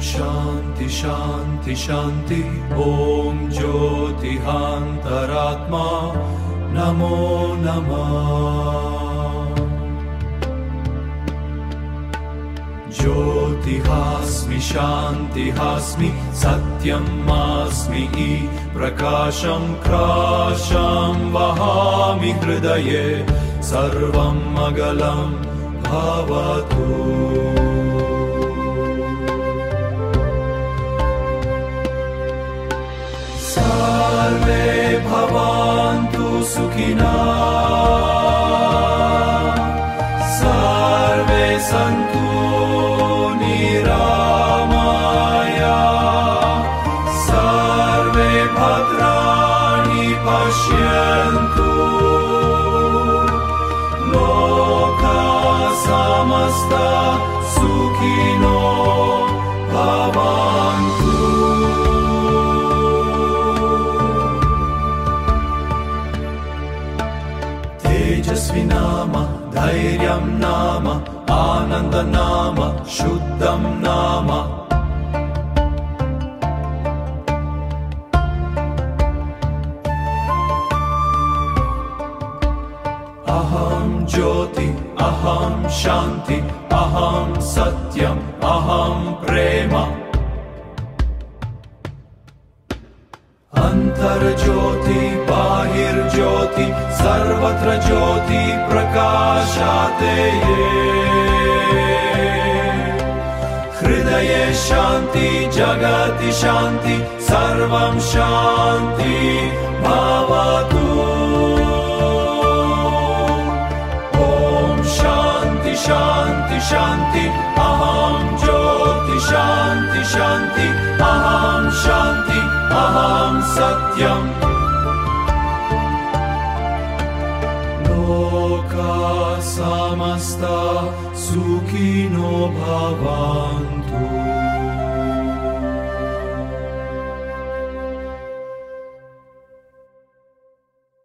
शान्ति शान्ति शान्ति। ॐ ज्योतिहान्तरात्मा। नमो नमः। ज्योतिहास्मि शान्तिहास्मि सत्यमास्मि इ प्रकाशं क्राशं वहामि हृदये। सर्वम् अगलं भवतु सर्वे भवन्तु सुखिना। सर्वे सन्तु निरामया। सर्वे भद्राणि पश्यन्तु। लोका समस्ता सुखिनो तेजस्वि नाम धैर्यं नाम आनन्द नाम शुद्धं नाम। अहं शान्ति अहं सत्यम् अहं प्रेम। अन्तर्ज्योति सर्वत्र ज्योति प्रकाशाते हृदये शान्ति जगति शान्ति सर्वं शान्ति भवतु। ॐ शान्ति शान्ति शान्ति अहं ज्योति शान्ति शान्ति अहं शान्ति अहं सत्यम् लोका समस्ता सुखिनो भवन्तु